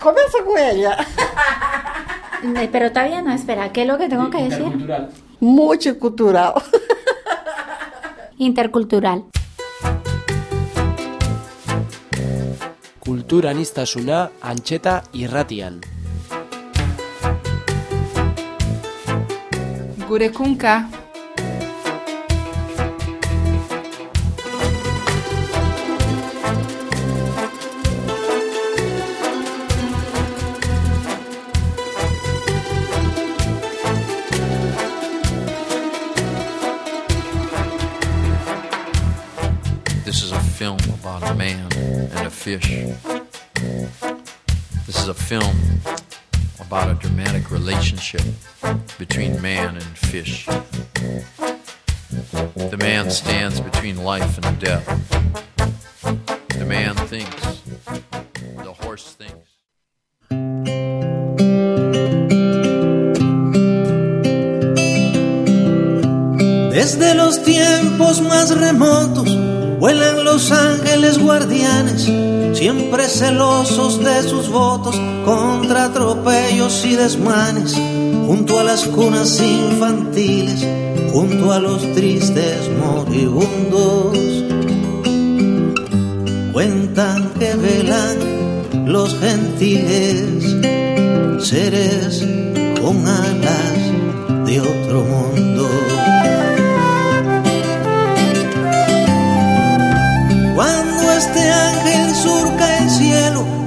Comienza con ella. Pero todavía no, espera, ¿qué es lo que tengo que decir? Intercultural. Multicultural. Intercultural. Kulturaniztasuna antxeta irratian. Gure kunka. Fish. This is a film about a dramatic relationship between man and fish. The man stands between life and death. The man thinks. The horse thinks. Desde los tiempos más remotos vuelan los ángeles guardianes, siempre celosos de sus votos contra atropellos y desmanes, junto a las cunas infantiles, junto a los tristes moribundos. Cuentan que velan los gentiles, seres con alas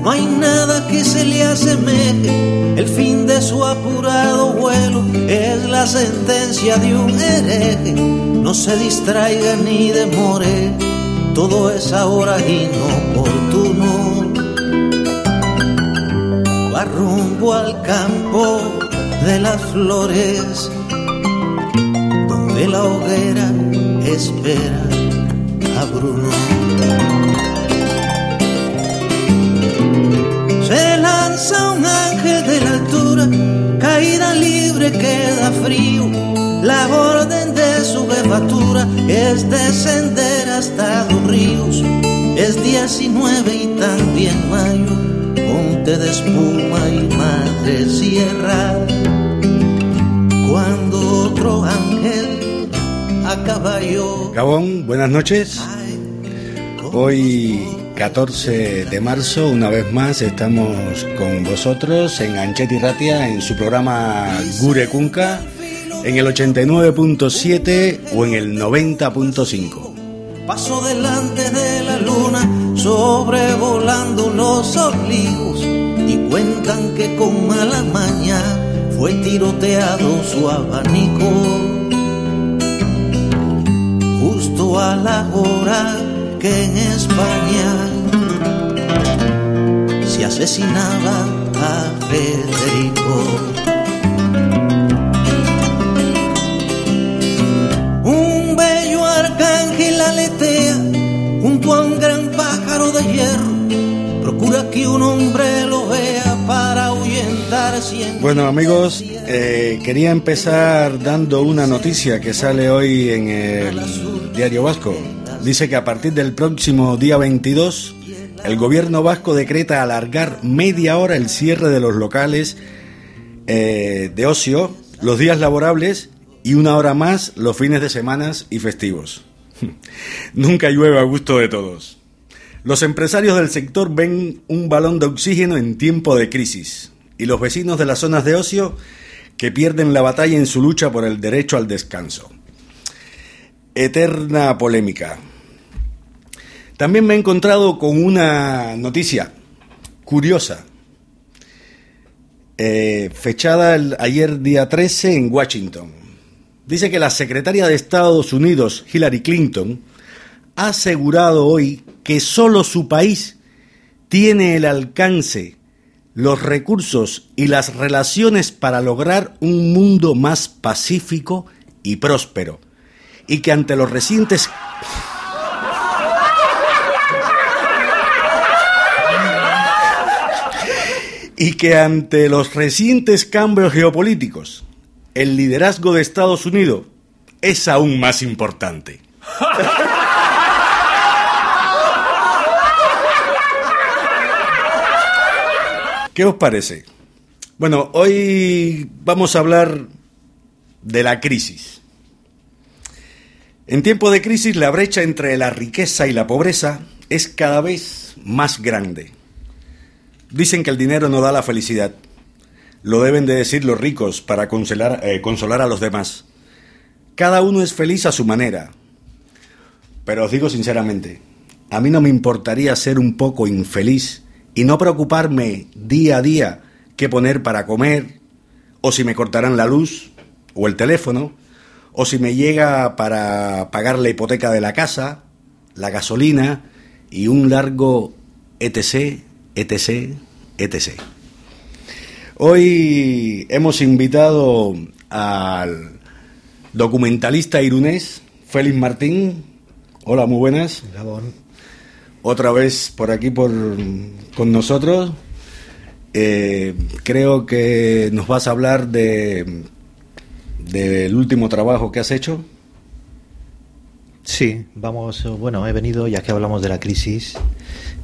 no hay nada que se le asemeje. El fin de su apurado vuelo es la sentencia de un hereje. No se distraiga ni demore, todo es ahora inoportuno. Va rumbo al campo de las flores, donde la hoguera espera a Bruno. Lanza un ángel de la altura, caída libre queda frío. La orden de su jefatura es descender hasta los ríos. Es 19 y también mayo, monte de espuma y madre sierra. Cuando otro ángel a caballo. Gabón, buenas noches. Hoy 14 de marzo, una vez más, estamos con vosotros en Anchetti Ratia en su programa Gure Kunka en el 89.7 o en el 90.5. Paso delante de la luna, sobrevolando los olivos, y cuentan que con mala maña fue tiroteado su abanico. Justo a la hora que en España se asesinaba a Federico. Un bello arcángel aletea junto a un gran pájaro de hierro. Procura que un hombre lo vea para ahuyentar cien. Bueno amigos, eh, quería empezar dando una noticia que sale hoy en el Diario Vasco. Dice que a partir del próximo día 22, el gobierno vasco decreta alargar media hora el cierre de los locales eh, de ocio, los días laborables y una hora más los fines de semanas y festivos. Nunca llueve a gusto de todos. Los empresarios del sector ven un balón de oxígeno en tiempo de crisis y los vecinos de las zonas de ocio que pierden la batalla en su lucha por el derecho al descanso. Eterna polémica. También me he encontrado con una noticia curiosa, eh, fechada el, ayer día 13 en Washington. Dice que la secretaria de Estados Unidos, Hillary Clinton, ha asegurado hoy que solo su país tiene el alcance, los recursos y las relaciones para lograr un mundo más pacífico y próspero, y que ante los recientes y que ante los recientes cambios geopolíticos, el liderazgo de Estados Unidos es aún más importante. ¿Qué os parece? Bueno, hoy vamos a hablar de la crisis. En tiempo de crisis la brecha entre la riqueza y la pobreza es cada vez más grande. Dicen que el dinero no da la felicidad. Lo deben de decir los ricos para consolar, eh, consolar a los demás. Cada uno es feliz a su manera. Pero os digo sinceramente, a mí no me importaría ser un poco infeliz y no preocuparme día a día qué poner para comer, o si me cortarán la luz, o el teléfono, o si me llega para pagar la hipoteca de la casa, la gasolina y un largo etc, etc, etc. Hoy hemos invitado al documentalista irunés Félix Martín. Hola, muy buenas. Otra vez por aquí por, con nosotros. Eh, creo que nos vas a hablar de del último trabajo que has hecho. Sí, vamos, bueno, he venido, ya que hablamos de la crisis,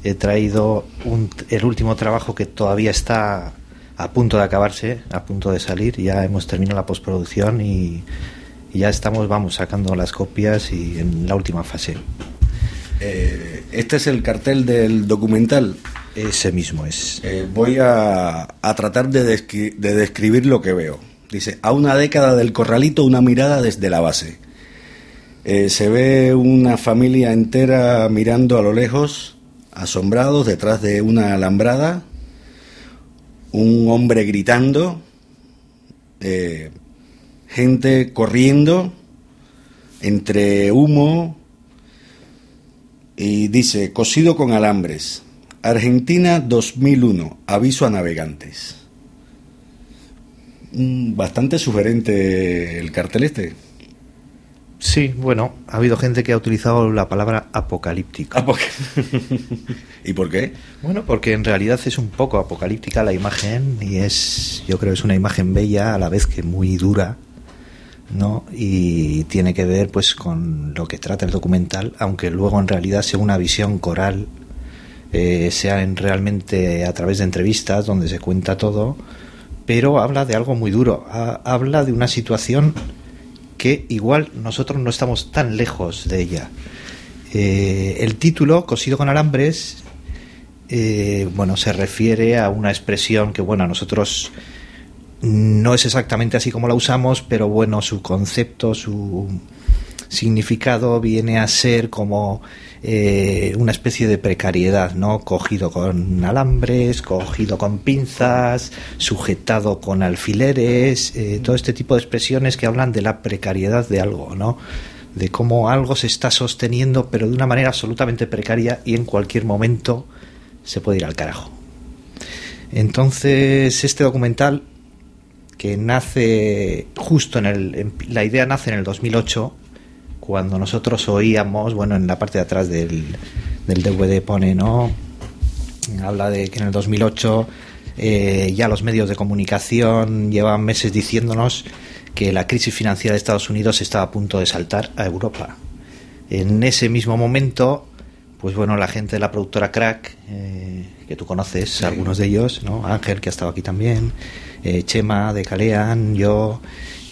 he traído un, el último trabajo que todavía está a punto de acabarse, a punto de salir, ya hemos terminado la postproducción y, y ya estamos, vamos, sacando las copias y en la última fase. Eh, este es el cartel del documental. Ese mismo es. Eh, voy a, a tratar de, descri- de describir lo que veo. Dice, a una década del corralito, una mirada desde la base. Eh, se ve una familia entera mirando a lo lejos, asombrados, detrás de una alambrada, un hombre gritando, eh, gente corriendo entre humo y dice, cosido con alambres, Argentina 2001, aviso a navegantes. Mm, Bastante sugerente el cartel este. Sí, bueno, ha habido gente que ha utilizado la palabra apocalíptico. Ah, ¿por qué? ¿Y por qué? Bueno, porque en realidad es un poco apocalíptica la imagen y es, yo creo, es una imagen bella a la vez que muy dura, ¿no? Y tiene que ver, pues, con lo que trata el documental, aunque luego en realidad sea una visión coral, eh, sea en realmente a través de entrevistas donde se cuenta todo, pero habla de algo muy duro, ha- habla de una situación que igual nosotros no estamos tan lejos de ella. Eh, el título, Cosido con alambres, eh, bueno, se refiere a una expresión que, bueno, a nosotros no es exactamente así como la usamos, pero bueno, su concepto, su significado viene a ser como eh, una especie de precariedad, ¿no? Cogido con alambres, cogido con pinzas, sujetado con alfileres, eh, todo este tipo de expresiones que hablan de la precariedad de algo, ¿no? De cómo algo se está sosteniendo, pero de una manera absolutamente precaria y en cualquier momento se puede ir al carajo. Entonces, este documental que nace justo en el la idea nace en el 2008 cuando nosotros oíamos bueno en la parte de atrás del, del DVD pone no habla de que en el 2008 eh, ya los medios de comunicación llevan meses diciéndonos que la crisis financiera de Estados Unidos estaba a punto de saltar a Europa. En ese mismo momento pues bueno la gente de la productora Crack eh, que tú conoces algunos de ellos no Ángel que ha estado aquí también eh, Chema de Calean yo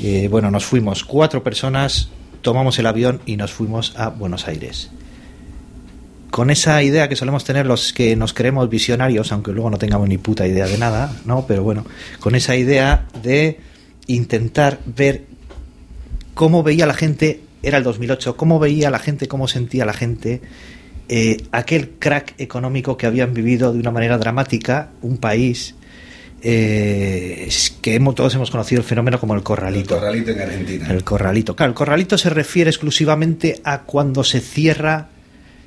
eh, bueno nos fuimos cuatro personas tomamos el avión y nos fuimos a Buenos Aires con esa idea que solemos tener los que nos creemos visionarios, aunque luego no tengamos ni puta idea de nada, ¿no? Pero bueno, con esa idea de intentar ver cómo veía la gente, era el 2008, cómo veía la gente, cómo sentía la gente eh, aquel crack económico que habían vivido de una manera dramática, un país eh, que hemos, todos hemos conocido el fenómeno como el corralito. El corralito en Argentina. El corralito. Claro, el corralito se refiere exclusivamente a cuando se cierra,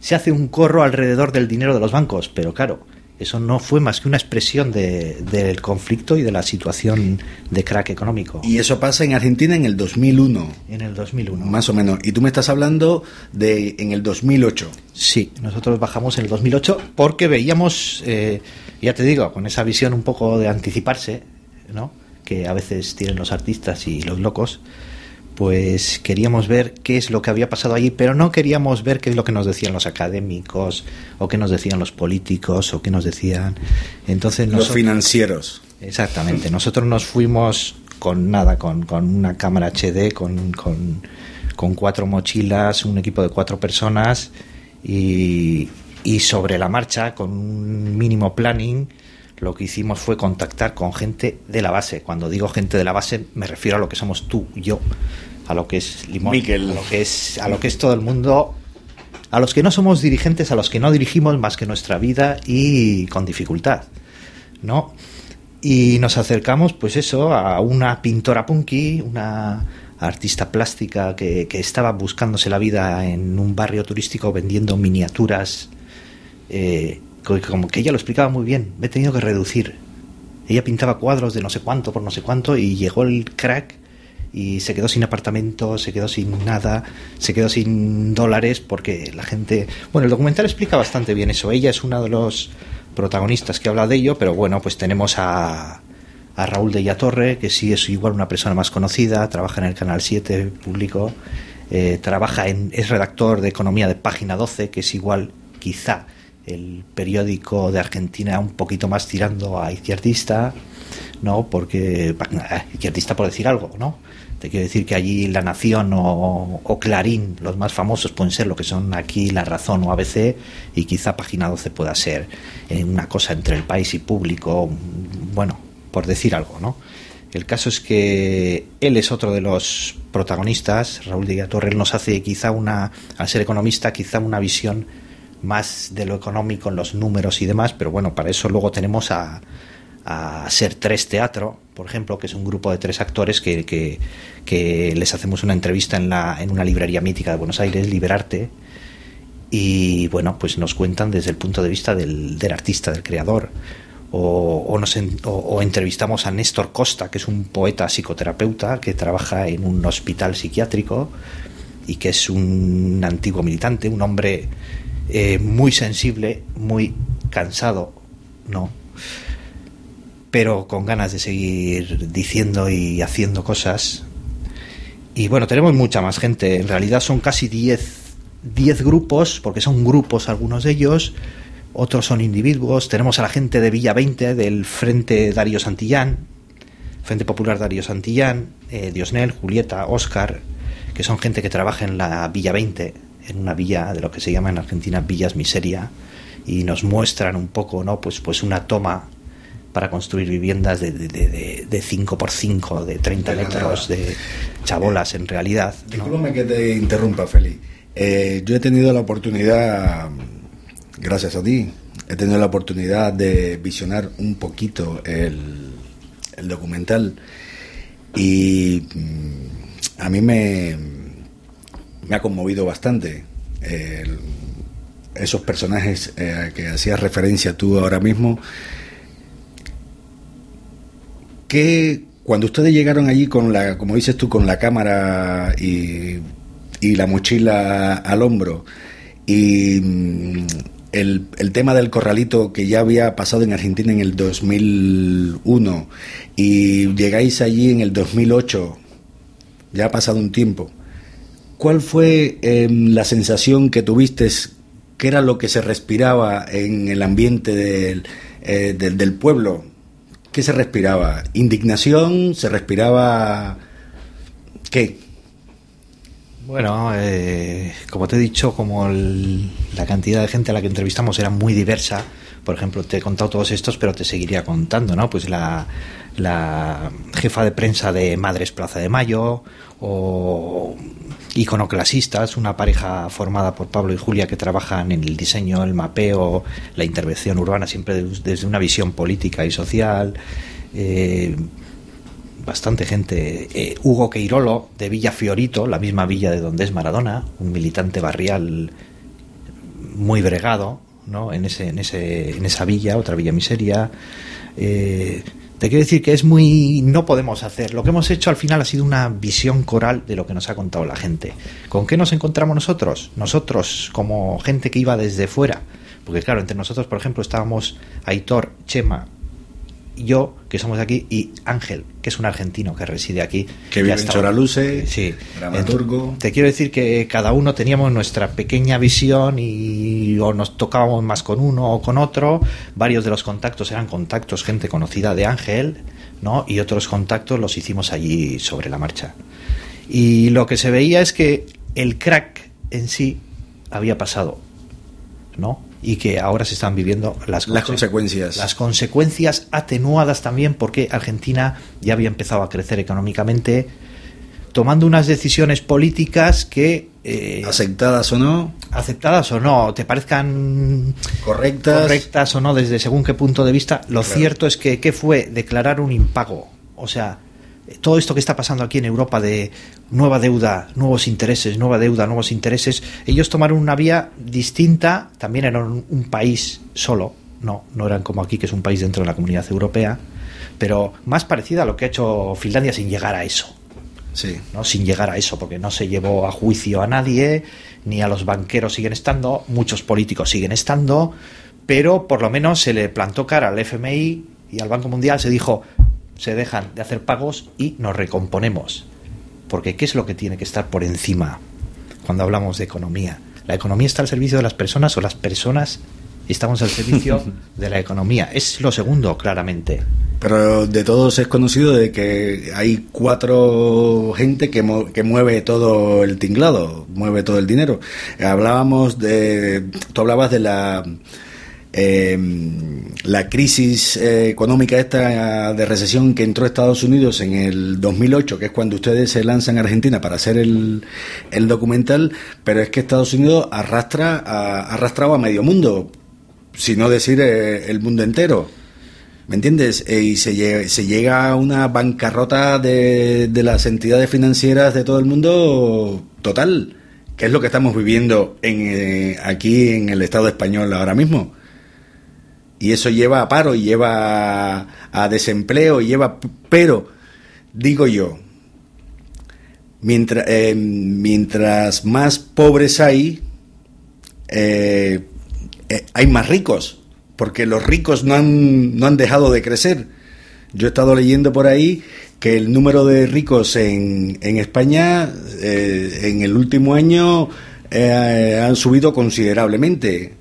se hace un corro alrededor del dinero de los bancos, pero claro, eso no fue más que una expresión de- del conflicto y de la situación de crack económico. Y eso pasa en Argentina en el 2001, En el 2001. más o menos. Y tú me estás hablando de en el 2008. Sí, nosotros bajamos en el 2008 porque veíamos, eh, ya te digo, con esa visión un poco de anticiparse, ¿no? Que a veces tienen los artistas y los locos, pues queríamos ver qué es lo que había pasado allí, pero no queríamos ver qué es lo que nos decían los académicos, o qué nos decían los políticos, o qué nos decían. Entonces Los financieros. Exactamente. Nosotros nos fuimos con nada, con, con una cámara HD, con, con, con cuatro mochilas, un equipo de cuatro personas y, y sobre la marcha, con un mínimo planning, lo que hicimos fue contactar con gente de la base. Cuando digo gente de la base, me refiero a lo que somos tú y yo, a lo que es Limón, Miquel. a lo que es, a lo que es todo el mundo a los que no somos dirigentes, a los que no dirigimos más que nuestra vida y con dificultad, ¿no? Y nos acercamos, pues eso, a una pintora punky, una artista plástica que, que estaba buscándose la vida en un barrio turístico vendiendo miniaturas, eh, co- como que ella lo explicaba muy bien, me he tenido que reducir. Ella pintaba cuadros de no sé cuánto por no sé cuánto y llegó el crack y se quedó sin apartamento, se quedó sin nada, se quedó sin dólares porque la gente... Bueno, el documental explica bastante bien eso. Ella es uno de los protagonistas que habla de ello, pero bueno, pues tenemos a, a Raúl de Torre, que sí es igual una persona más conocida, trabaja en el Canal 7 público, eh, trabaja en, es redactor de Economía de Página 12, que es igual quizá el periódico de Argentina un poquito más tirando a izquierdista, ¿no? Porque eh, izquierdista por decir algo, ¿no? Te quiero decir que allí La Nación o, Clarín, los más famosos, pueden ser lo que son aquí La Razón o ABC, y quizá Página 12 pueda ser eh, una cosa entre el país y público, bueno, por decir algo, ¿no? El caso es que él es otro de los protagonistas, Raúl de Torre, nos hace quizá una, al ser economista, quizá una visión más de lo económico en los números y demás, pero bueno, para eso luego tenemos a, a Ser Tres Teatro, por ejemplo, que es un grupo de tres actores que, que, les hacemos una entrevista en, la, en una librería mítica de Buenos Aires, Liberarte, y bueno, pues nos cuentan desde el punto de vista del, del artista, del creador. O, o nos o- o entrevistamos a Néstor Costa, que es un poeta psicoterapeuta que trabaja en un hospital psiquiátrico y que es un antiguo militante, un hombre eh, muy sensible, muy cansado, ¿no? Pero con ganas de seguir diciendo y haciendo cosas. Y bueno, tenemos mucha más gente. En realidad son casi 10 10 grupos, porque son grupos algunos de ellos, otros son individuos. Tenemos a la gente de Villa 20, del Frente Darío Santillán, Frente Popular Darío Santillán, eh, Diosnel, Julieta, Oscar, que son gente que trabaja en la Villa 20, en una villa de lo que se llama en Argentina Villas Miseria, y nos muestran un poco, ¿no? Pues, pues una toma para construir viviendas de, de, de, de 5x5, de 30 De la metros, de chabolas en realidad. ¿no? Discúlpame que te interrumpa, Feli. Eh, yo he tenido la oportunidad, gracias a ti, he tenido la oportunidad de visionar un poquito el, el documental y mm, a mí me, me ha conmovido bastante esos personajes eh, que hacías referencia tú ahora mismo. que cuando ustedes llegaron allí con la, como dices tú, con la cámara y, y la mochila al hombro y mm, el, el tema del corralito que ya había pasado en Argentina en el 2001 y llegáis allí en el 2008, ya ha pasado un tiempo, ¿cuál fue eh, la sensación que tuviste? ¿Qué era lo que se respiraba en el ambiente del, eh, del, del pueblo? ¿Qué se respiraba? ¿Indignación? ¿Se respiraba qué? Bueno, eh, como te he dicho, como el- la cantidad de gente a la que entrevistamos era muy diversa, por ejemplo, te he contado todos estos, pero te seguiría contando, ¿no? Pues la, la jefa de prensa de Madres Plaza de Mayo, o iconoclasistas, una pareja formada por Pablo y Julia que trabajan en el diseño, el mapeo, la intervención urbana, siempre de- desde una visión política y social. eh, bastante gente. Eh, Hugo Queirolo, de Villa Fiorito, la misma villa de donde es Maradona, un militante barrial muy bregado, ¿no? En, ese, en, ese, en esa villa, otra villa miseria. Eh, te quiero decir que es muy. No podemos hacer. Lo que hemos hecho al final ha sido una visión coral de lo que nos ha contado la gente. ¿Con qué nos encontramos nosotros? Nosotros, como gente que iba desde fuera. Porque, claro, entre nosotros, por ejemplo, estábamos Aitor, Chema yo, que somos de aquí, y Ángel, que es un argentino que reside aquí. Que vive en Choraluce, Sí. dramaturgo. Te quiero decir que cada uno teníamos nuestra pequeña visión y o nos tocábamos más con uno o con otro. Varios de los contactos eran contactos, gente conocida de Ángel, ¿no? Y otros contactos los hicimos allí sobre la marcha. Y lo que se veía es que el crack en sí había pasado, ¿no? Y que ahora se están viviendo las, Las conse- consecuencias. Las consecuencias atenuadas también porque Argentina ya había empezado a crecer económicamente, tomando unas decisiones políticas que, eh, Aceptadas o no, aceptadas o no, te parezcan correctas. correctas o no desde según qué punto de vista, lo Claro. cierto es que ¿qué fue? Declarar un impago. O sea, todo esto que está pasando aquí en Europa de nueva deuda, nuevos intereses, nueva deuda, nuevos intereses, ellos tomaron una vía distinta, también eran un, país solo, no, no eran como aquí que es un país dentro de la comunidad europea, pero más parecida a lo que ha hecho Finlandia sin llegar a eso. Sí. ¿no? sin llegar a eso, porque no se llevó a juicio a nadie, ni a los banqueros siguen estando, muchos políticos siguen estando, pero por lo menos se le plantó cara al FMI y al Banco Mundial, se dijo, se dejan de hacer pagos y nos recomponemos. Porque ¿qué es lo que tiene que estar por encima cuando hablamos de economía? ¿La economía está al servicio de las personas o las personas estamos al servicio de la economía? Es lo segundo, claramente. Pero de todos es conocido de que hay cuatro gente que, que mueve todo el tinglado, mueve todo el dinero. Hablábamos de, tú hablabas de la eh, la crisis eh, económica esta de recesión que entró Estados Unidos en el 2008, que es cuando ustedes se lanzan a Argentina para hacer el, el documental, pero es que Estados Unidos arrastra a, ha arrastrado a medio mundo, si no decir eh, el mundo entero. ¿Me entiendes? Eh, y se se llega a una bancarrota de, de las entidades financieras de todo el mundo total, que es lo que estamos viviendo en, aquí en el Estado español ahora mismo. Y eso lleva a paro lleva a, desempleo, lleva... Pero, digo yo, mientras, eh, mientras más pobres hay, eh, eh, hay más ricos, porque los ricos no han, no han dejado de crecer. Yo he estado leyendo por ahí que el número de ricos en, en España en el último año han subido considerablemente.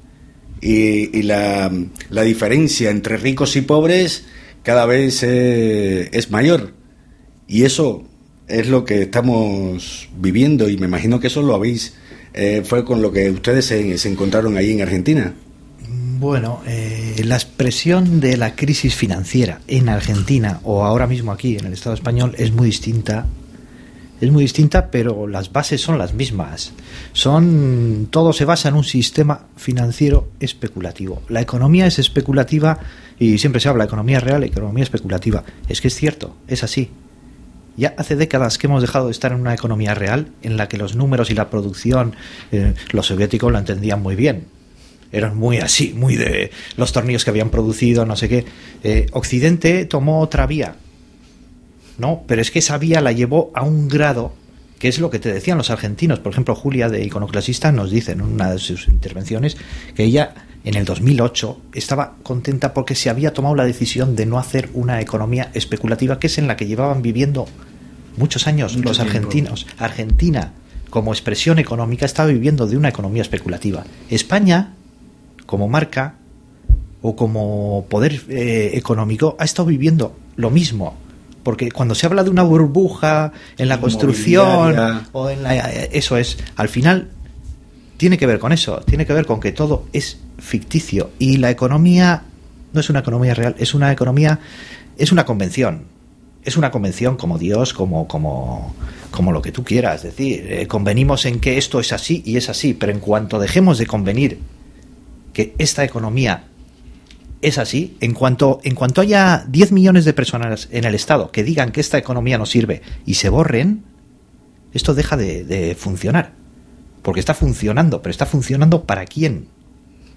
Y, y la, la diferencia entre ricos y pobres cada vez es mayor. Y eso es lo que estamos viviendo y me imagino que eso lo habéis, eh, fue con lo que ustedes se, se encontraron ahí en Argentina. Bueno, eh, la expresión de la crisis financiera en Argentina o ahora mismo aquí en el Estado español es muy distinta. Es muy distinta, pero las bases son las mismas. Son todo se basa en un sistema financiero especulativo. La economía es especulativa y siempre se habla economía real economía especulativa. Es que es cierto, es así. Ya hace décadas que hemos dejado de estar en una economía real en la que los números y la producción, eh, los soviéticos lo entendían muy bien. Eran muy así, muy de los tornillos que habían producido, no sé qué. Eh, Occidente tomó otra vía, ¿no? Pero es que esa vía la llevó a un grado que es lo que te decían los argentinos. Por ejemplo, Julia de Iconoclasista nos dice en una de sus intervenciones que ella en el 2008 estaba contenta porque se había tomado la decisión de no hacer una economía especulativa, que es en la que llevaban viviendo muchos años Mucho los tiempo. argentinos. Argentina, como expresión económica, estaba viviendo de una economía especulativa. España, como marca o como poder eh, económico, ha estado viviendo lo mismo. Porque cuando se habla de una burbuja en la construcción o en la, eso es, al final tiene que ver con eso, tiene que ver con que todo es ficticio y la economía no es una economía real, es una economía, es una convención, es una convención como Dios, como como como lo que tú quieras, es decir, eh, convenimos en que esto es así y es así, pero en cuanto dejemos de convenir que esta economía es así, en cuanto, en cuanto haya 10 millones de personas en el Estado que digan que esta economía no sirve y se borren, esto deja de, de funcionar. Porque está funcionando, pero está funcionando para quién?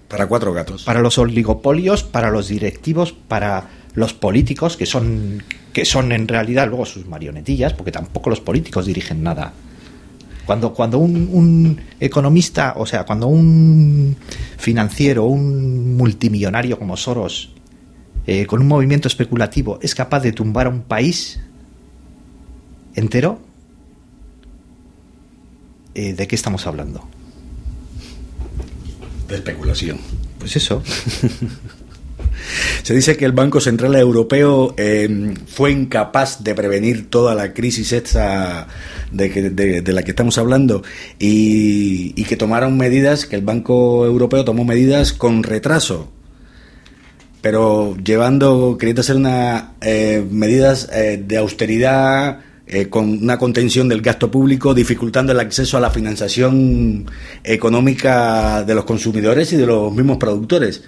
Para cuatro gatos. Para los oligopolios, para los directivos, para los políticos, que son, que son en realidad luego sus marionetillas, porque tampoco los políticos dirigen nada. Cuando, cuando un, un economista, o sea, cuando un financiero, un multimillonario como Soros, eh, con un movimiento especulativo, es capaz de tumbar a un país entero, eh, ¿de qué estamos hablando? De especulación. Pues eso. Se dice que el Banco Central Europeo eh, fue incapaz de prevenir toda la crisis esta de, la que estamos hablando y, que tomaron medidas, que el Banco Europeo tomó medidas con retraso, pero llevando, queriendo hacer unas medidas eh, de austeridad eh, con una contención del gasto público, dificultando el acceso a la financiación económica de los consumidores y de los mismos productores.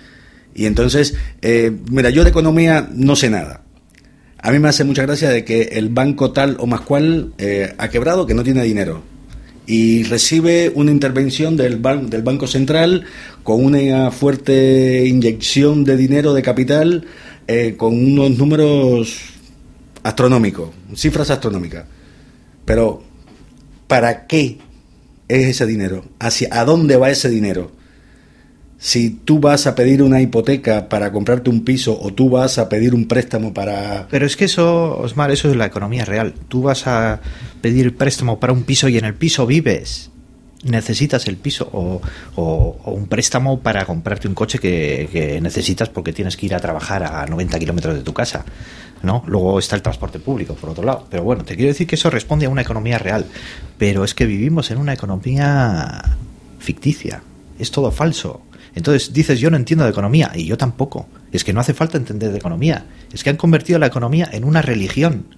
Y entonces, eh, mira, yo de economía no sé nada. A mí me hace mucha gracia de que el banco tal o más cual eh, ha quebrado, que no tiene dinero. Y recibe una intervención del, ban- del Banco Central con una fuerte inyección de dinero, de capital, eh, con unos números astronómicos, cifras astronómicas. Pero, ¿para qué es ese dinero? ¿Hacia a dónde va ese dinero? Si tú vas a pedir una hipoteca para comprarte un piso o tú vas a pedir un préstamo para... Pero es que eso, Osmar, eso es la economía real. Tú vas a pedir préstamo para un piso y en el piso vives. Necesitas el piso o, un préstamo para comprarte un coche que, que necesitas porque tienes que ir a trabajar a 90 kilómetros de tu casa. ¿no? Luego está el transporte público, por otro lado. Pero bueno, te quiero decir que eso responde a una economía real. Pero es que vivimos en una economía ficticia. Es todo falso. Entonces dices, yo no entiendo de economía, y yo tampoco. Es que no hace falta entender de economía. Es que han convertido la economía en una religión.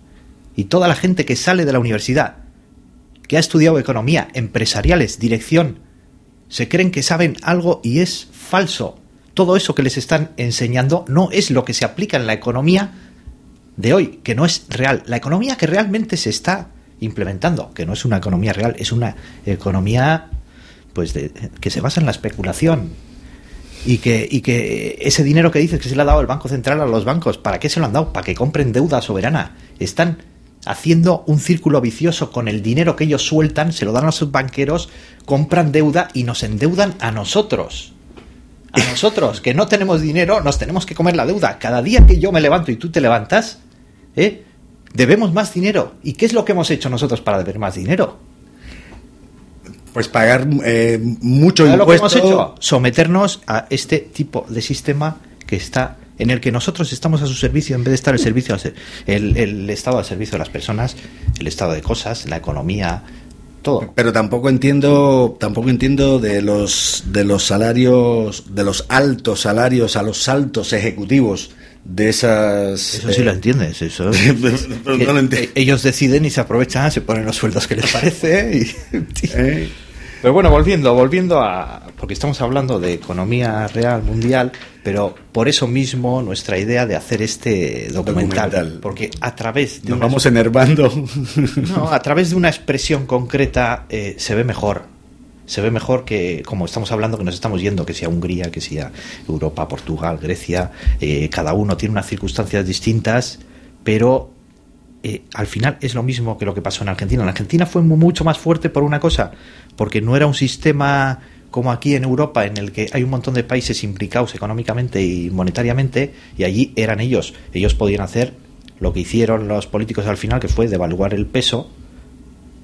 Y toda la gente que sale de la universidad, que ha estudiado economía, empresariales, dirección, se creen que saben algo y es falso. Todo eso que les están enseñando no es lo que se aplica en la economía de hoy, que no es real. La economía que realmente se está implementando, que no es una economía real, es una economía pues de- que se basa en la especulación. Y que, y que ese dinero que dices que se le ha dado el Banco Central a los bancos, ¿para qué se lo han dado? Para que compren deuda soberana. Están haciendo un círculo vicioso con el dinero que ellos sueltan, se lo dan a sus banqueros, compran deuda y nos endeudan a nosotros. A nosotros, que no tenemos dinero, nos tenemos que comer la deuda. Cada día que yo me levanto y tú te levantas, ¿eh? debemos más dinero. ¿Y qué es lo que hemos hecho nosotros para deber más dinero? Pues pagar eh, mucho ¿Sabes lo que hemos impuesto. hecho? Someternos a este tipo de sistema que está en el que nosotros estamos a su servicio en vez de estar al servicio al ser- el, el Estado al servicio de las personas, el estado de cosas, la economía, todo. Pero tampoco entiendo, tampoco entiendo de los de los salarios, de los altos salarios a los altos ejecutivos de esas. Eso sí eh, lo entiendes, eso. Pero no lo entiendo. Eh, Ellos deciden y se aprovechan, se ponen los sueldos que les parece. y- Eh, Pero bueno, volviendo, volviendo a. Porque estamos hablando de economía real mundial, pero por eso mismo nuestra idea de hacer este documental. Documental. Porque a través de Nos una- vamos enervando. No, a través de una expresión concreta eh, se ve mejor. Se ve mejor que, como estamos hablando, que nos estamos yendo, que sea Hungría, que sea Europa, Portugal, Grecia, eh, cada uno tiene unas circunstancias distintas, pero eh, al final es lo mismo que lo que pasó en Argentina. En Argentina fue mu- mucho más fuerte por una cosa, porque no era un sistema como aquí en Europa, en el que hay un montón de países implicados económicamente y monetariamente, y allí eran ellos. Ellos podían hacer lo que hicieron los políticos al final, que fue devaluar el peso,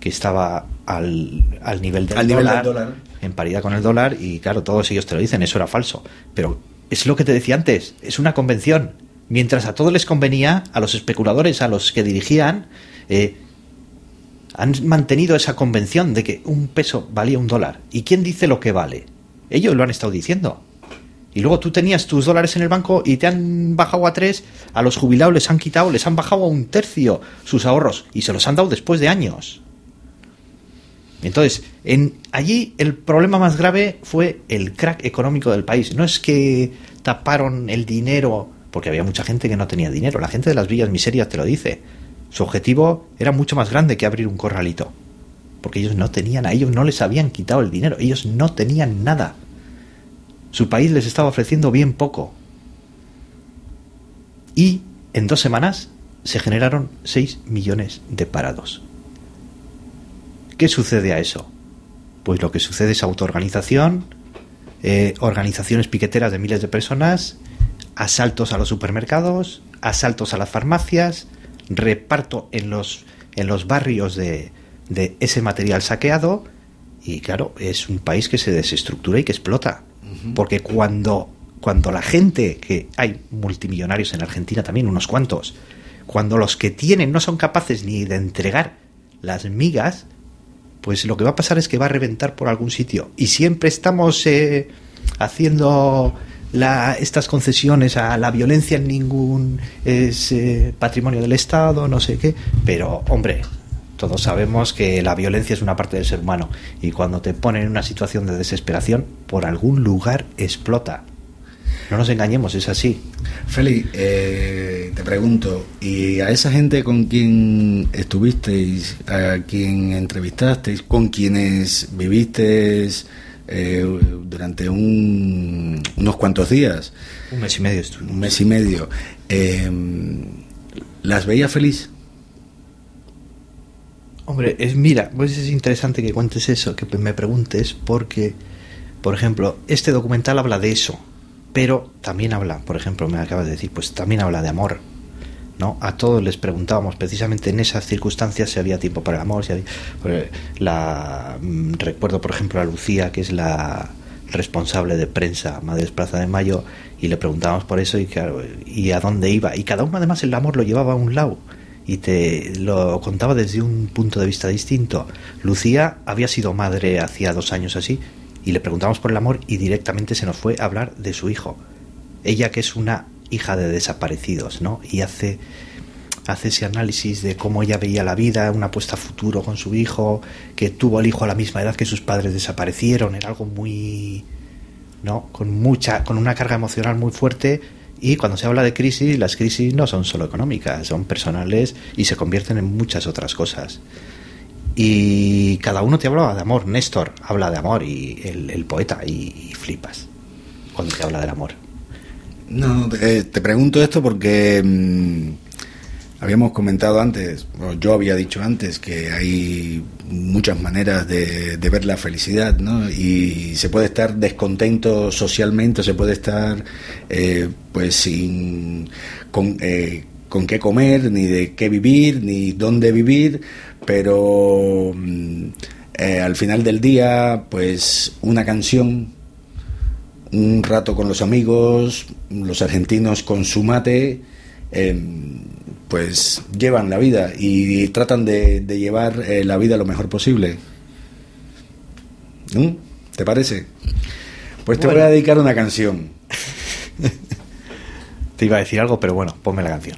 que estaba al, al nivel, del, Al nivel del dólar. en paridad con el dólar, y claro, todos ellos te lo dicen, eso era falso. Pero es lo que te decía antes, es una convención. Mientras a todos les convenía, a los especuladores, a los que dirigían, eh, han mantenido esa convención de que un peso valía un dólar. ¿Y quién dice lo que vale? Ellos lo han estado diciendo. Y luego tú tenías tus dólares en el banco y te han bajado a tres, a los jubilados les han quitado, les han bajado a un tercio sus ahorros y se los han dado después de años. Entonces, en, allí el problema más grave fue el crack económico del país. No es que taparon el dinero, porque había mucha gente que no tenía dinero. La gente de las villas miserias te lo dice. Su objetivo era mucho más grande que abrir un corralito. Porque ellos no tenían, a ellos no les habían quitado el dinero, ellos no tenían nada. Su país les estaba ofreciendo bien poco. Y en dos semanas se generaron 6 millones de parados. ¿Qué sucede a eso? Pues lo que sucede es autoorganización, eh, organizaciones piqueteras de miles de personas, asaltos a los supermercados, asaltos a las farmacias, reparto en los, en los barrios de, de ese material saqueado y claro, es un país que se desestructura y que explota. Porque cuando, cuando la gente, que hay multimillonarios en Argentina también, unos cuantos, cuando los que tienen no son capaces ni de entregar las migas, pues lo que va a pasar es que va a reventar por algún sitio. Y siempre estamos eh, haciendo la, estas concesiones a la violencia en ningún es eh, patrimonio del Estado, no sé qué. Pero, hombre, todos sabemos que la violencia es una parte del ser humano. Y cuando te ponen en una situación de desesperación, por algún lugar explota. No nos engañemos, es así. Feli, eh, te pregunto, ¿y a esa gente con quien estuvisteis, a quien entrevistasteis, con quienes vivisteis eh, durante un- unos cuantos días, Un mes y medio estuve. un mes y medio, eh, ¿las veía feliz? Hombre, es mira, pues es interesante que cuentes eso, que me preguntes, porque, por ejemplo, este documental habla de eso, pero también habla, por ejemplo, me acabas de decir, pues también habla de amor, ¿no? A todos les preguntábamos precisamente en esas circunstancias si había tiempo para el amor, si había, la mm, recuerdo, por ejemplo, a Lucía, que es la responsable de prensa Madres Plaza de Mayo, y le preguntábamos por eso y claro, y a dónde iba, y cada uno además el amor lo llevaba a un lado y te lo contaba desde un punto de vista distinto. Lucía había sido madre hacía dos años así y le preguntamos por el amor y directamente se nos fue a hablar de su hijo. Ella que es una hija de desaparecidos, ¿no? Y hace hace ese análisis de cómo ella veía la vida, una apuesta a futuro con su hijo, que tuvo el hijo a la misma edad que sus padres desaparecieron, era algo muy ¿no? Con mucha con una carga emocional muy fuerte y cuando se habla de crisis, las crisis no son solo económicas, son personales y se convierten en muchas otras cosas. Y cada uno te hablaba de amor. Néstor habla de amor y el, el poeta y, y flipas cuando te habla del amor. No, eh, te pregunto esto porque mm, habíamos comentado antes, o yo había dicho antes, que hay muchas maneras de, de ver la felicidad, ¿no? Y se puede estar descontento socialmente, se puede estar, eh, pues, sin. Con, eh, con qué comer, ni de qué vivir, ni dónde vivir, pero mm, eh, al final del día, pues una canción un rato con los amigos, los argentinos con su mate, eh, pues llevan la vida y tratan de, de llevar eh, la vida lo mejor posible. ¿No? ¿Te parece? Pues te Bueno. voy a dedicar una canción. Te iba a decir algo, pero bueno, ponme la canción.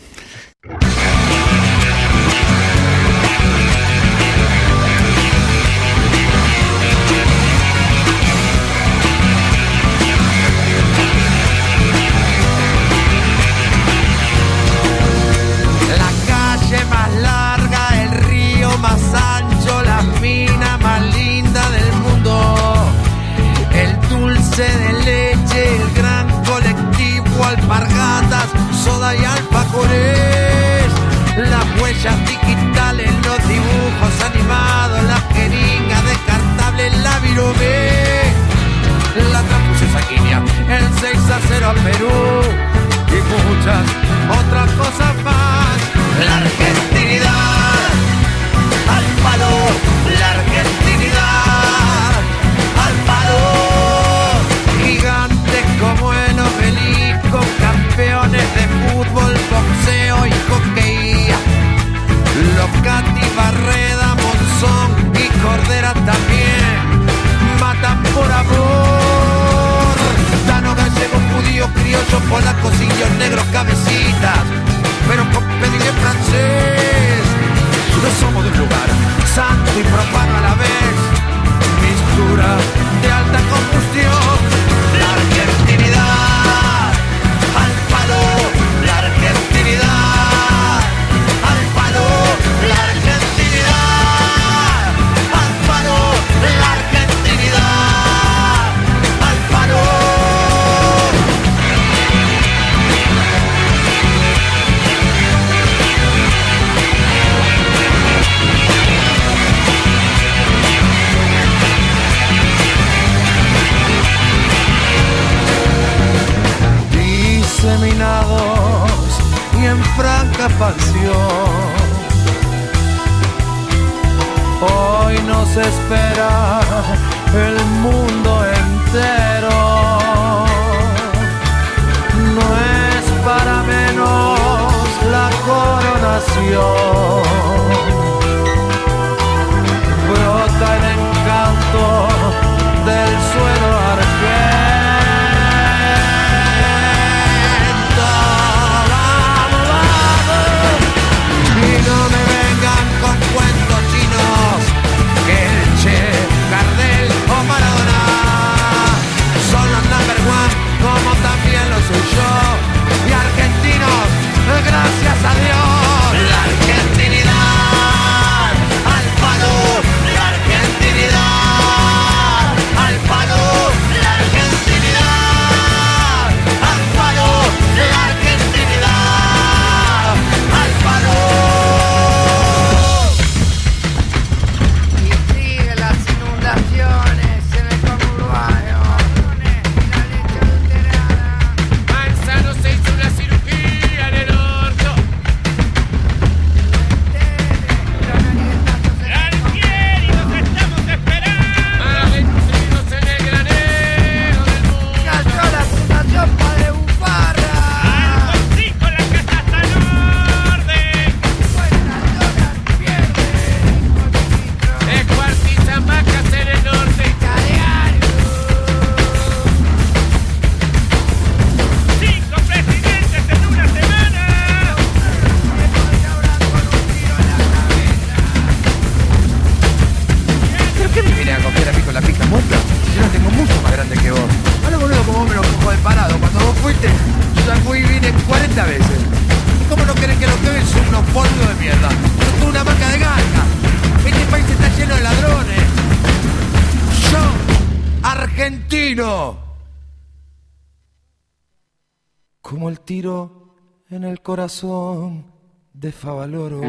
Corazón de Favaloro.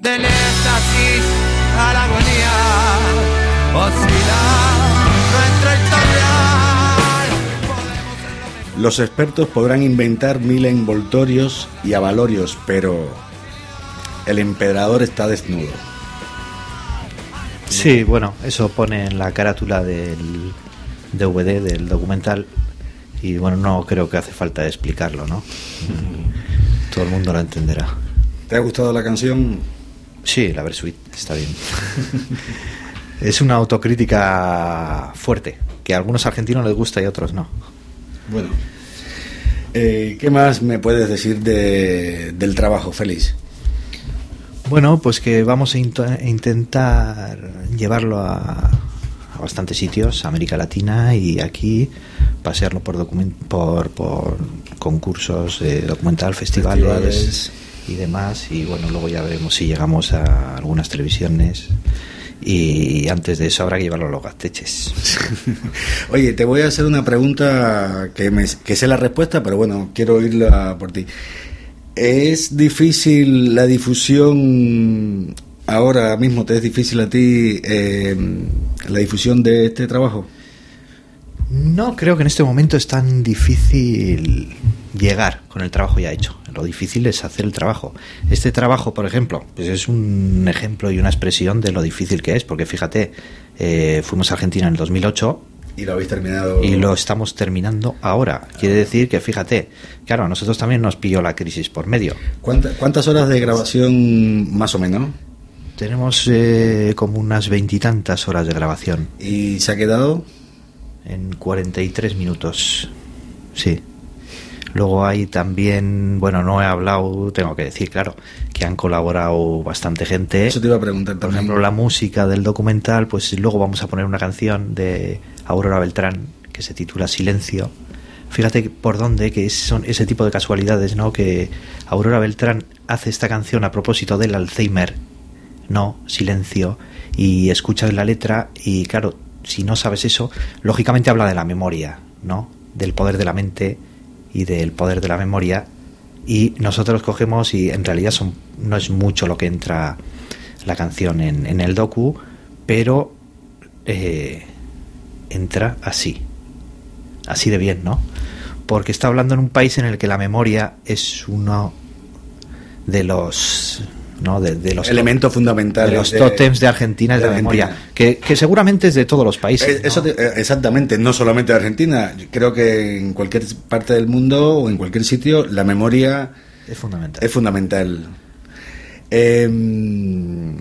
Del éxtasis a la agonía. Oscila nuestra historia. Los expertos podrán inventar mil envoltorios y avalorios, pero el emperador está desnudo. Sí, bueno, eso pone en la carátula del DVD, del documental. Y bueno, no creo que hace falta explicarlo, ¿no? Todo el mundo lo entenderá. ¿Te ha gustado la canción? Sí, la Versuit, está bien. es una autocrítica fuerte, que a algunos argentinos les gusta y a otros no. Bueno. Eh, ¿Qué más me puedes decir de- del trabajo, Félix? Bueno, pues que vamos a int- intentar llevarlo a, a bastantes sitios, América Latina y aquí, pasearlo por, por, por concursos de documental, festivales, Festivales. y demás. Y bueno, luego ya veremos si llegamos a algunas televisiones. Y antes de eso habrá que llevarlo a los gasteches. Oye, te voy a hacer una pregunta que, me, que sé la respuesta, pero bueno, quiero oírla por ti. ¿Es difícil la difusión ahora mismo? ¿Te es difícil a ti eh, la difusión de este trabajo? No creo que en este momento es tan difícil llegar con el trabajo ya hecho. Lo difícil es hacer el trabajo. Este trabajo, por ejemplo, pues es un ejemplo y una expresión de lo difícil que es, porque fíjate, eh, fuimos a Argentina en el 2008 Y lo habéis terminado. y lo estamos terminando ahora. Quiere decir que, fíjate, claro, a nosotros también nos pilló la crisis por medio. ¿Cuánta- ¿Cuántas horas de grabación más o menos? Tenemos eh, como unas veintitantas horas de grabación. ¿Y se ha quedado? En 43 minutos. Sí. Luego hay también, bueno, no he hablado, tengo que decir, claro, que han colaborado bastante gente. Eso te iba a preguntar Por también. ejemplo, la música del documental, pues luego vamos a poner una canción de Aurora Beltrán que se titula Silencio. Fíjate por dónde, que son ese tipo de casualidades, ¿no? Que Aurora Beltrán hace esta canción a propósito del Alzheimer, no, silencio, y escuchas la letra y claro, si no sabes eso, lógicamente habla de la memoria, ¿no? Del poder de la mente y del poder de la memoria y nosotros cogemos y en realidad son, no es mucho lo que entra la canción en, en el docu, pero eh, entra así, así de bien, ¿no? porque está hablando en un país en el que la memoria es uno de los ¿no? de, de los Elementos fundamentales de los de- tótems de Argentina es de la memoria que, que seguramente es de todos los países Eh, te- eh, exactamente, no solamente de Argentina. Creo que en cualquier parte del mundo o en cualquier sitio la memoria es fundamental es fundamental. Em,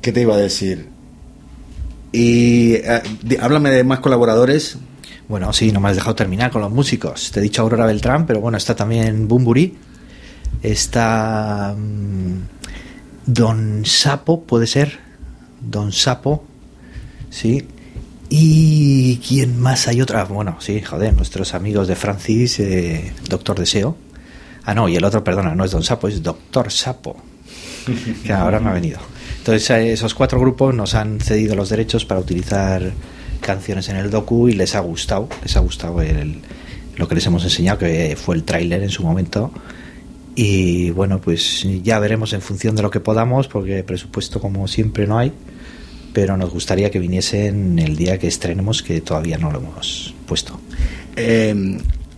¿Qué te iba a decir? Y eh, háblame de más colaboradores. Bueno, sí, no me has dejado terminar con los músicos. Te he dicho Aurora Beltrán, pero bueno, está también Bumburi. Está mm, Don Sapo, puede ser. Don Sapo, sí. ¿Y quién más hay otra? Bueno, sí, joder, nuestros amigos de Francis, eh, Doctor Deseo. Ah, no, y el otro, perdona, no es Don Sapo, es Doctor Sapo. que ahora me ha venido. Entonces, eh, esos cuatro grupos nos han cedido los derechos para utilizar canciones en el docu y les ha gustado, les ha gustado el- lo que les hemos enseñado, que fue el tráiler en su momento. Y bueno, pues ya veremos en función de lo que podamos, porque presupuesto como siempre no hay, pero nos gustaría que viniesen el día que estrenemos, que todavía no lo hemos puesto.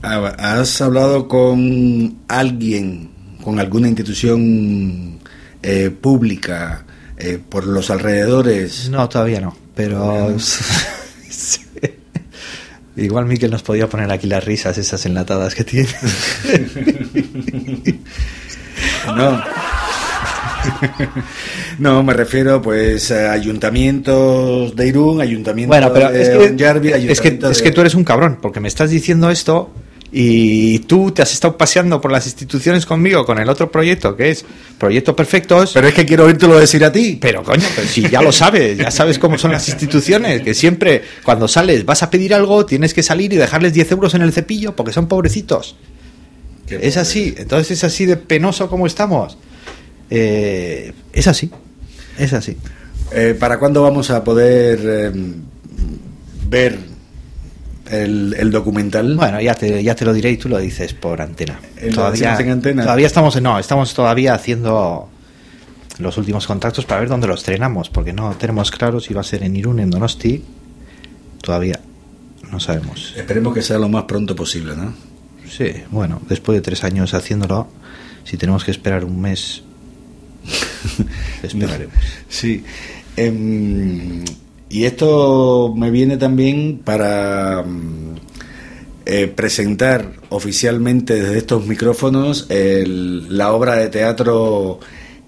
Ha- ¿Has hablado con alguien, con alguna institución eh, pública eh, por los alrededores? No, todavía no, pero igual Miquel nos podía poner aquí las risas, esas enlatadas que tiene. No. No, me refiero pues a ayuntamientos de Irún, Bueno, pero de es que, Ondarribia, es, que, ayuntamiento es de- que tú eres un cabrón, porque me estás diciendo esto y tú te has estado paseando por las instituciones conmigo con el otro proyecto, que es Proyecto Perfectos. Pero es que quiero oírtelo decir a ti. Pero coño, si ya lo sabes, ya sabes cómo son las instituciones, que siempre cuando sales vas a pedir algo, tienes que salir y dejarles 10 euros en el cepillo porque son pobrecitos. Es así, entonces es así de penoso como estamos. Eh, es así, es así. Eh, ¿Para cuándo vamos a poder eh, ver el, el documental? Bueno, ya te, ya te lo diré y tú lo dices por antena. Eh, ¿lo Todavía, en antena? todavía estamos, no, estamos todavía haciendo los últimos contactos para ver dónde lo estrenamos, porque no tenemos claro si va a ser en Irún, en Donosti. Todavía no sabemos. Esperemos que sea lo más pronto posible, ¿no? Sí, bueno, después de tres años haciéndolo, si tenemos que esperar un mes, esperaremos. Sí. Em, y esto me viene también para mm, eh, presentar oficialmente desde estos micrófonos el- la obra de teatro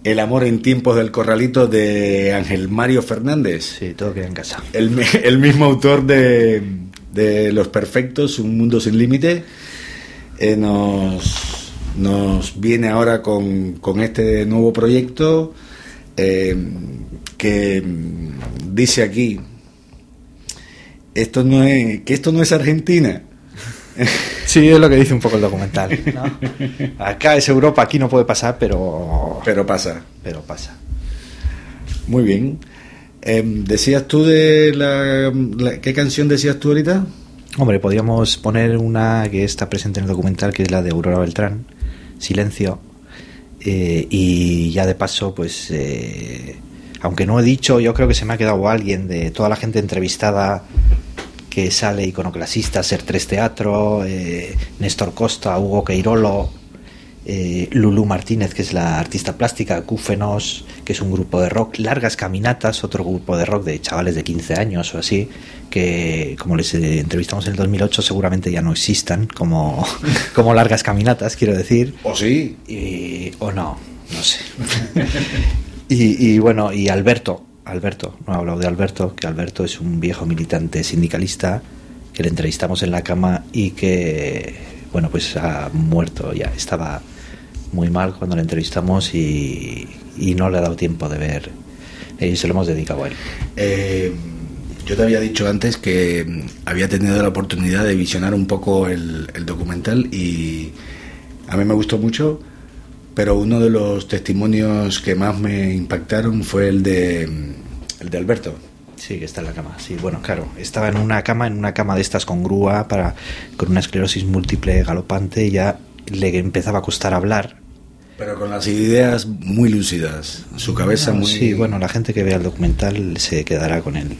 El amor en tiempos del corralito de Ángel Mario Fernández. Sí, todo queda en casa. El, mi- el mismo autor de, de Los Perfectos, Un Mundo Sin Límite, eh, nos, nos viene ahora con, con este nuevo proyecto eh, que dice aquí esto no es que esto no es Argentina Sí, es lo que dice un poco el documental. ¿no? Acá es Europa, aquí no puede pasar, pero pero pasa pero pasa. muy bien Em, decías tú de la, la- qué canción decías tú ahorita Hombre, podríamos poner una que está presente en el documental, que es la de Aurora Beltrán, Silencio. Eh, y ya de paso, pues, eh, aunque no he dicho, yo creo que se me ha quedado alguien de toda la gente entrevistada que sale iconoclasista, Ser Tres Teatro, eh, Néstor Costa, Hugo Queirolo, eh, Lulu Martínez, que es la artista plástica, Cúfenos, que es un grupo de rock, Largas Caminatas, otro grupo de rock de chavales de 15 años o así, que como les eh, entrevistamos en el 2008 seguramente ya no existan como, como Largas Caminatas, quiero decir. o sí Y- o no, no sé. y, y bueno, y Alberto, Alberto, no he hablado de Alberto, que Alberto es un viejo militante sindicalista que le entrevistamos en la cama y que, bueno, pues ha muerto ya, estaba muy mal cuando le entrevistamos y, y no le ha dado tiempo de ver, y se lo hemos dedicado a él. Eh, yo te había dicho antes que mm, había tenido la oportunidad de visionar un poco el, el documental y a mí me gustó mucho, pero uno de los testimonios que más me impactaron fue el de, mm, el de Alberto. Sí, que está en la cama. Sí, bueno, claro. Estaba en una cama, en una cama de estas con grúa, para, con una esclerosis múltiple galopante, y ya le empezaba a costar hablar. Pero con las ideas muy lúcidas, su cabeza No, muy... Sí, bueno, la gente que vea el documental se quedará con el,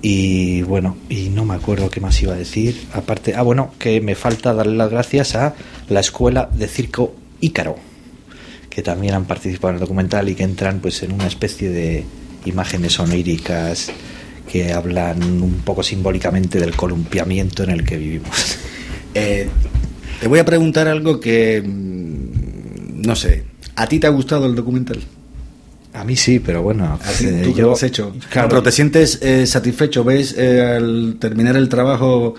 Y bueno, y no me acuerdo qué más iba a decir. Aparte, ah, bueno, que me falta darle las gracias a la escuela de circo Ícaro, que también han participado en el documental y que entran pues en una especie de imágenes oníricas que hablan un poco simbólicamente del columpiamiento en el que vivimos. Eh, te voy a preguntar algo que. mm, No sé. ¿A ti te ha gustado el documental? A mí sí, pero bueno, Así, eh, tú yo lo has hecho. Claro. Pero te sientes eh, satisfecho, ¿ves? eh, al terminar el trabajo,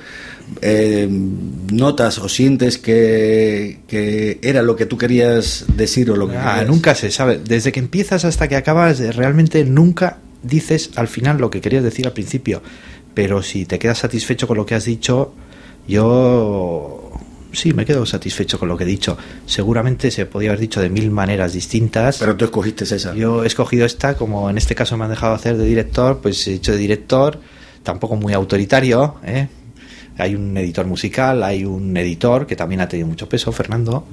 eh, notas o sientes que, que era lo que tú querías decir o lo que Ah, querías- nunca se sabe. Desde que empiezas hasta que acabas, eh, realmente nunca dices al final lo que querías decir al principio. Pero si te quedas satisfecho con lo que has dicho, yo sí me quedo satisfecho con lo que he dicho. Seguramente se podía haber dicho de mil maneras distintas. Pero tú escogiste esa. Yo he escogido esta, como en este caso me han dejado hacer de director, pues he hecho de director, tampoco muy autoritario. ¿eh? Hay un editor musical, hay un editor que también ha tenido mucho peso, Fernando.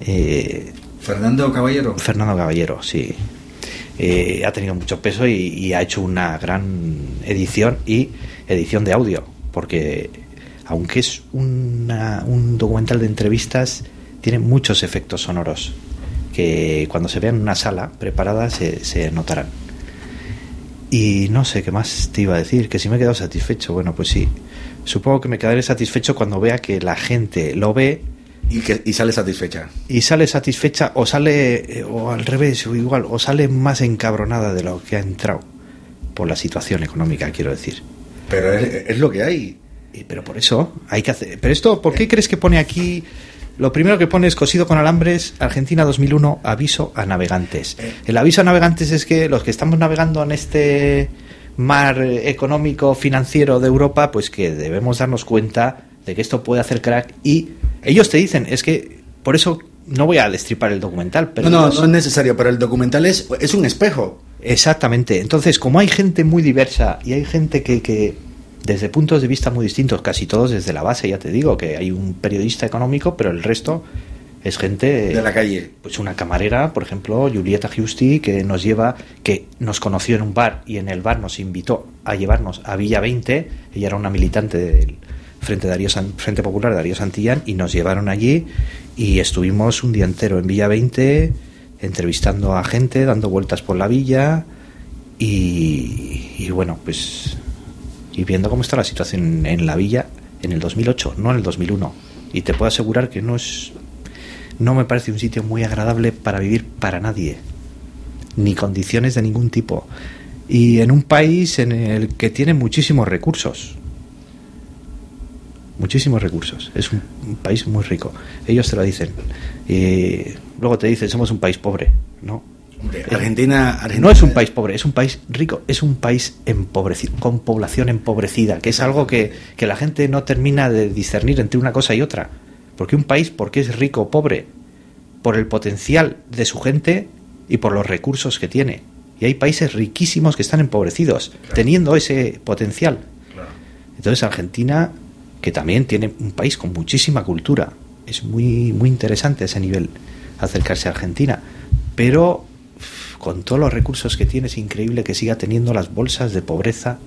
Eh, Fernando Caballero. Fernando Caballero, sí. Eh, ha tenido mucho peso y, y ha hecho una gran edición y edición de audio, porque aunque es una- un documental de entrevistas, tiene muchos efectos sonoros que cuando se vean en una sala preparada se, se notarán. Y no sé qué más te iba a decir, que si me he quedado satisfecho, bueno, pues sí. Supongo que me quedaré satisfecho cuando vea que la gente lo ve Y, que, y sale satisfecha. y sale satisfecha o sale o al revés o igual o sale más encabronada de lo que ha entrado por la situación económica quiero decir Pero es, es lo que hay. Pero por eso hay que hacer pero esto ¿por qué crees que pone aquí lo primero que pone es cosido con alambres Argentina 2001 aviso a navegantes el aviso a navegantes es que los que estamos navegando en este mar eh, económico financiero de Europa pues que debemos darnos cuenta de que esto puede hacer crack y ellos te dicen es que por eso no voy a destripar el documental pero no, no, no es necesario, pero el documental es, es un espejo. Exactamente. Entonces, como hay gente muy diversa y hay gente que, que desde puntos de vista muy distintos, casi todos desde la base, ya te digo, que hay un periodista económico, pero el resto es gente De la calle. Pues una camarera, por ejemplo, Julieta Giusti, que nos lleva, que nos conoció en un bar y en el bar nos invitó a llevarnos a Villa 20. Ella era una militante del Frente, Darío San- Frente Popular de Darío Santillán y nos llevaron allí y estuvimos un día entero en Villa 20 entrevistando a gente, dando vueltas por la villa y, y bueno, pues y viendo cómo está la situación en la villa en el 2008, no en el 2001. Y te puedo asegurar que no es no me parece un sitio muy agradable para vivir para nadie, ni condiciones de ningún tipo. Y en un país en el que tiene muchísimos recursos. Muchísimos recursos. Es un, un país muy rico. Ellos te lo dicen. Y luego te dicen, somos un país pobre. No. Argentina, Argentina No es un país pobre, es un país rico, es un país empobrecido, con población empobrecida, que es algo que, que la gente no termina de discernir entre una cosa y otra. Porque un país, porque es rico o pobre? Por el potencial de su gente y por los recursos que tiene. Y hay países riquísimos que están empobrecidos, teniendo ese potencial. Entonces Argentina, que también tiene un país con muchísima cultura, es muy, muy interesante ese nivel, acercarse a Argentina. Pero con todos los recursos que tiene, es increíble que siga teniendo las bolsas de pobreza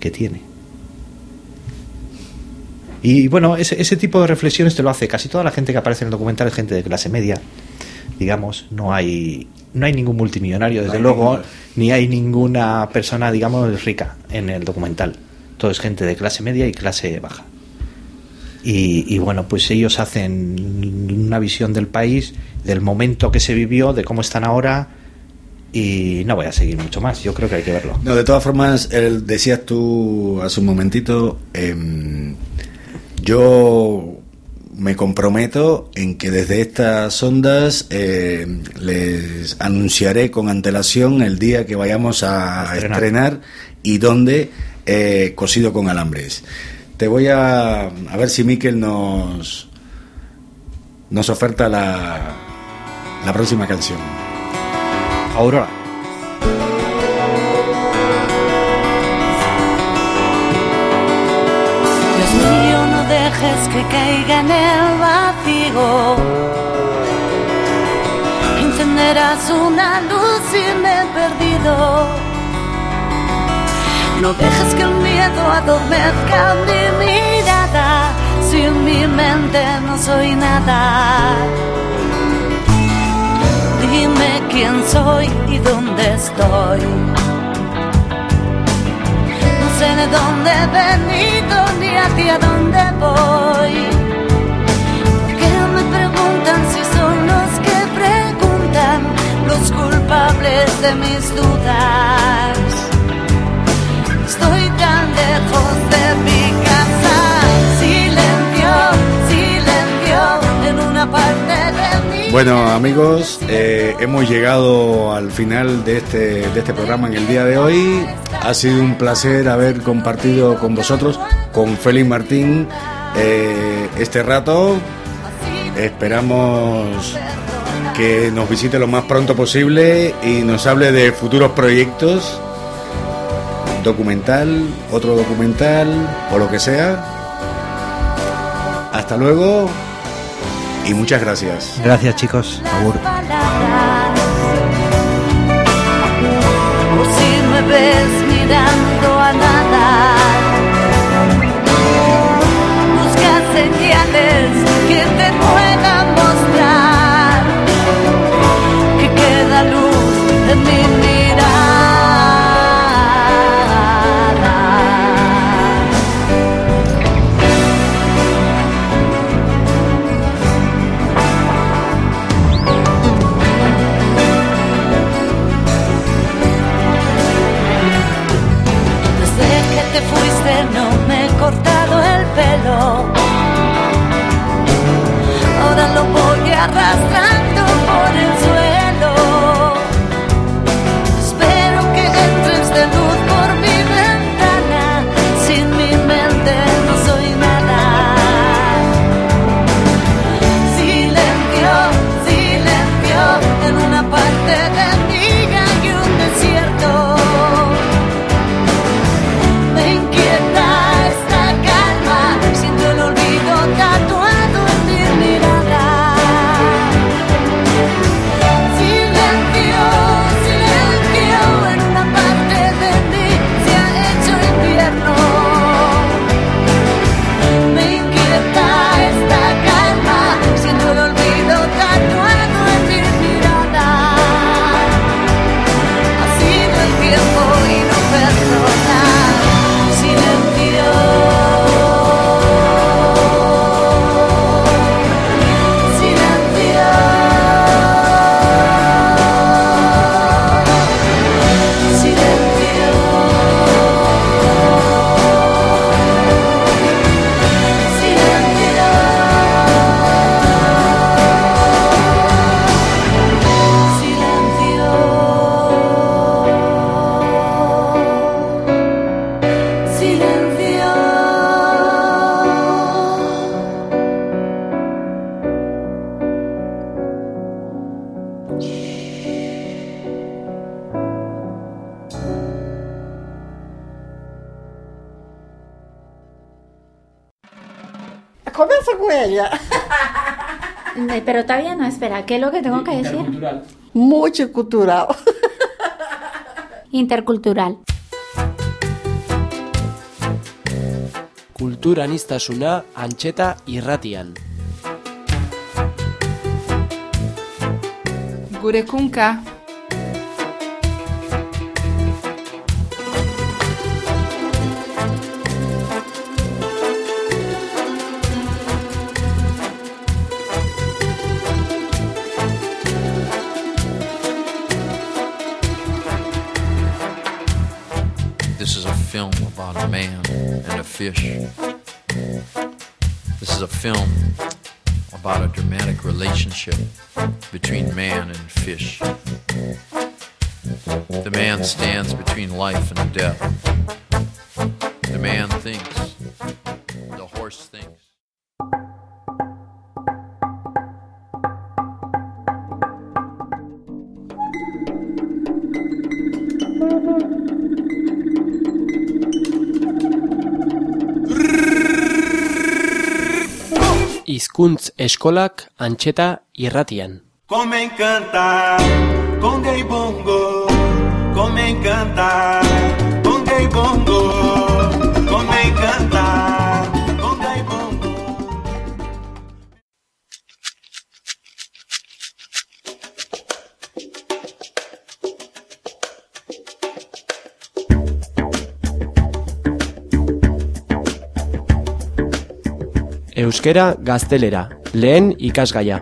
que tiene. Y bueno, ese, ese tipo de reflexiones te lo hace casi toda la gente que aparece en el documental es gente de clase media, digamos, no hay no hay ningún multimillonario, desde luego, ni hay ninguna persona, digamos, rica en el documental. Todo es gente de clase media y clase baja. Y, y bueno, pues ellos hacen una visión del país, del momento que se vivió, de cómo están ahora, y no voy a seguir mucho más, yo creo que hay que verlo. No, de todas formas, el- decías tú hace un momentito, em, yo me comprometo en que desde estas ondas eh, les anunciaré con antelación el día que vayamos a, A estrenar. estrenar y dónde eh, cosido con alambres. Te voy a, a ver si Miquel nos, nos oferta la, la próxima canción. Aurora. Dios mío, no dejes que caiga en el vacío. Encenderás una luz y me he perdido. No dejes que el miedo adormezca mi mirada. Sin mi mente no soy nada. Dime quién soy y dónde estoy. No sé de dónde he venido ni hacia dónde voy. Porque me preguntan si son los que preguntan los culpables de mis dudas. Estoy tan lejos de mi casa. Bueno amigos, eh, hemos llegado al final de este, de este programa en el día de hoy. Ha sido un placer haber compartido con vosotros, con Félix Martín, eh, este rato. Esperamos que nos visite lo más pronto posible y nos hable de futuros proyectos, documental, otro documental o lo que sea. Hasta luego y muchas gracias. Gracias chicos. Agur. O si me ves mirando a nada. Busca señales Comienza con ella. Pero todavía no, espera, ¿qué es lo que tengo que decir? Mucho cultural. Intercultural. Kulturaniztasuna antxeta irratian. Gure kunka. About a man and a fish. This is a film about a dramatic relationship between man and fish. The man stands between life and death. The man thinks. Hizkuntz eskolak antxeta irratian. Come encanta con gay bongo, come encanta con gay bongo. Euskera gaztelera, lehen ikasgaia.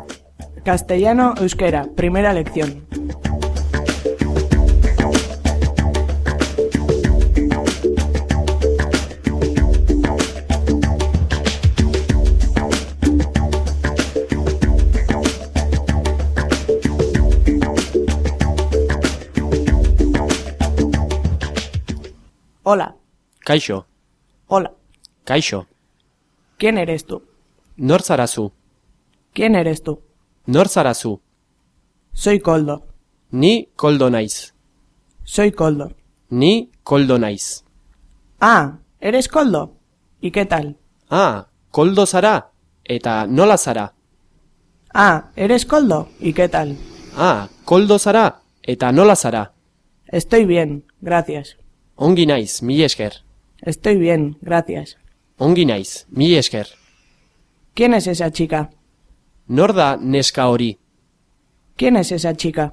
Castellano, euskera, primera lección. Hola, Kaixo, hola. kaixo. ¿Quién eres tú? Nor zara zu? ¿Quién eres tú? Nor zara zu? Soy Coldo. Ni koldo naiz. Soy Coldo. Ni koldo naiz. Ah, ¿eres Coldo? ¿Y qué tal? Ah, koldo zara? Eta nola zara? Ah, ¿eres Coldo? ¿Y qué tal? Ah, koldo zara? Eta nola zara? Estoy bien, gracias. Ongi naiz, mi esker. Estoy bien, gracias. Ongi naiz, mi esker. ¿Quién es esa chica? Nor da neska hori? ¿Quién es esa chica?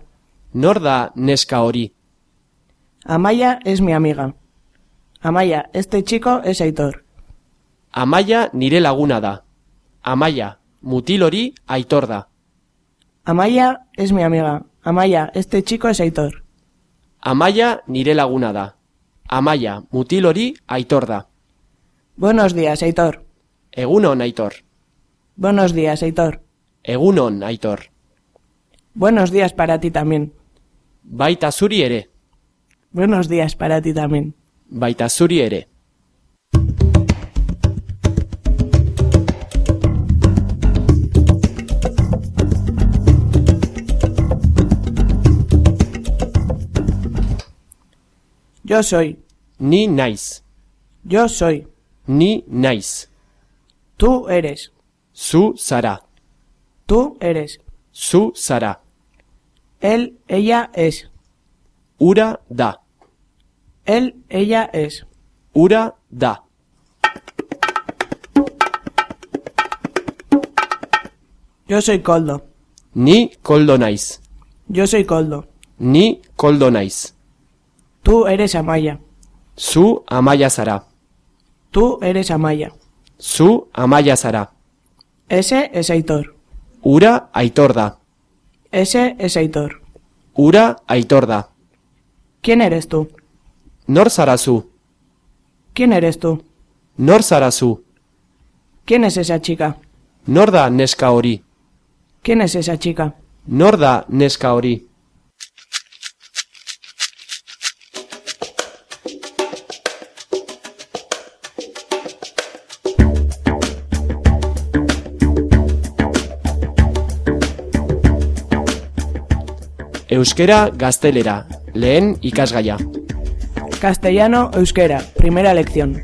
Nor da neska hori? Amaya es mi amiga. Amaya, este chico es Aitor. Amaia nire laguna da. Amaia, mutil hori aitor da. Amaya es mi amiga. Amaya, este chico es Aitor. Amaia nire laguna da. Amaia, mutil hori aitor da. Buenos días, Aitor. Egunon aitor. Buenos días, Aitor. Egunon aitor. Buenos días para ti también. Baita zuri ere. Buenos días para ti también. Baita zuri ere. Yo soy. Ni naiz. Yo soy. Ni naiz. Tú eres. Zu zara. Tú eres. Zu zara. Él, ella es. Ura da. Él, ella es. Ura da. Yo soy Coldo. Ni koldo naiz. Yo soy Coldo. Ni koldo naiz. Tú eres Amaya. Zu amaia zara. Tú eres Amaya. Zu amaia zara. Ese es Aitor. Ura aitor da. Ese es Aitor. Ura aitor da. ¿Quién eres tú? Nor zara zu? ¿Quién eres tú? Nor zara zu? ¿Quién es esa chica? Nor da neska hori? ¿Quién es esa chica? Nor da neska hori? Euskera gaztelera, lehen ikasgaia. Castellano, euskera, primera lección.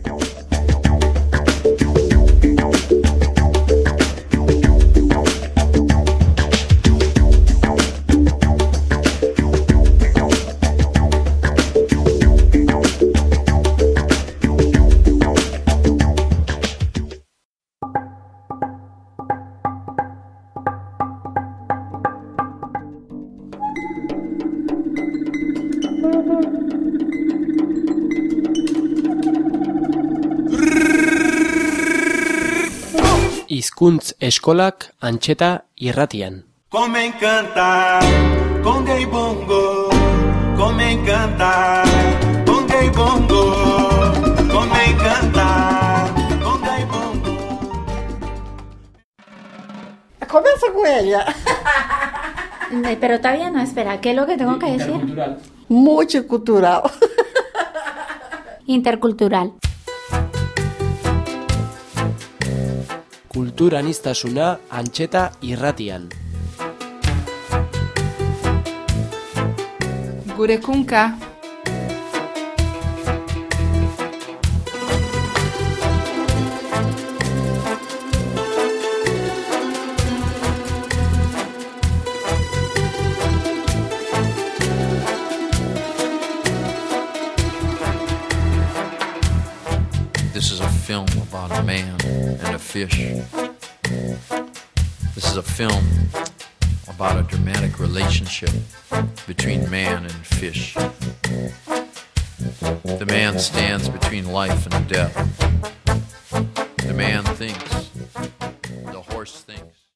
Eskolak antxeta irratian. Come encanta con gay bongo. Come encanta con gay bongo. Come encanta con gay bongo. Comienza con ella. Pero todavía no, espera, ¿qué es lo que tengo que decir? Multicultural. Intercultural. Kulturaniztasuna antxeta irratian. Gure kunka. This is a film about a man fish. This is a film about a dramatic relationship between man and fish. The man stands between life and death. The man thinks.